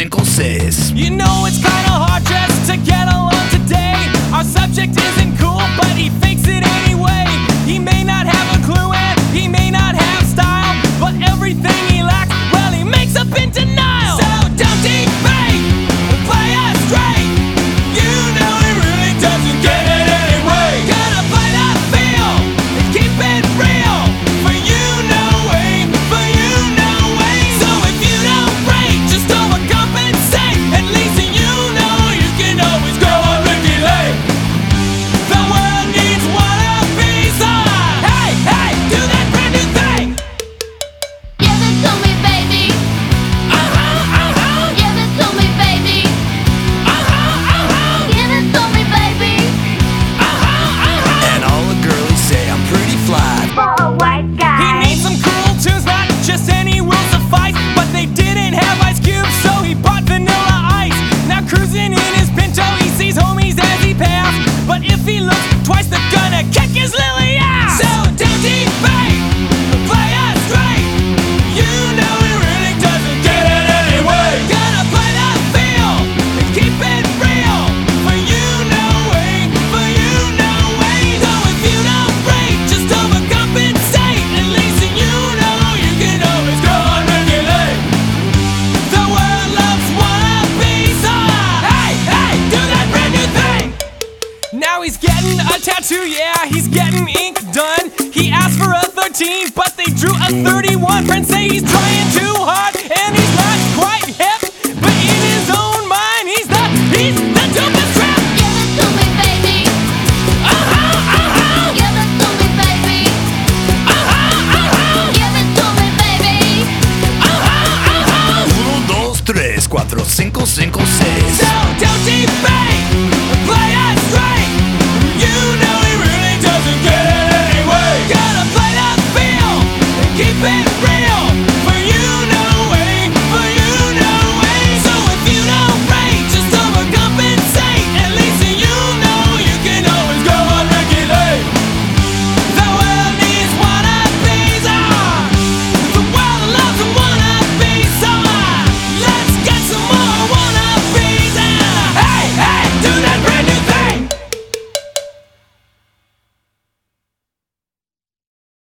single sis. You know it's kinda hard just to get along today. Our subject isn't cool. now he's getting a tattoo, yeah, he's getting ink done. He asked for a 13, but they drew a 31. Friends say he's trying too hard, and he's not quite hip, but in his own mind, he's the, he's the dopest trap. Give it to me, baby. Uh-huh, uh-huh. Give it to me, baby. Uh-huh, uh-huh. Give it to me, baby. Uh-huh, uh-huh. 1, 2, 3, 4, cinco. 5. keep it real.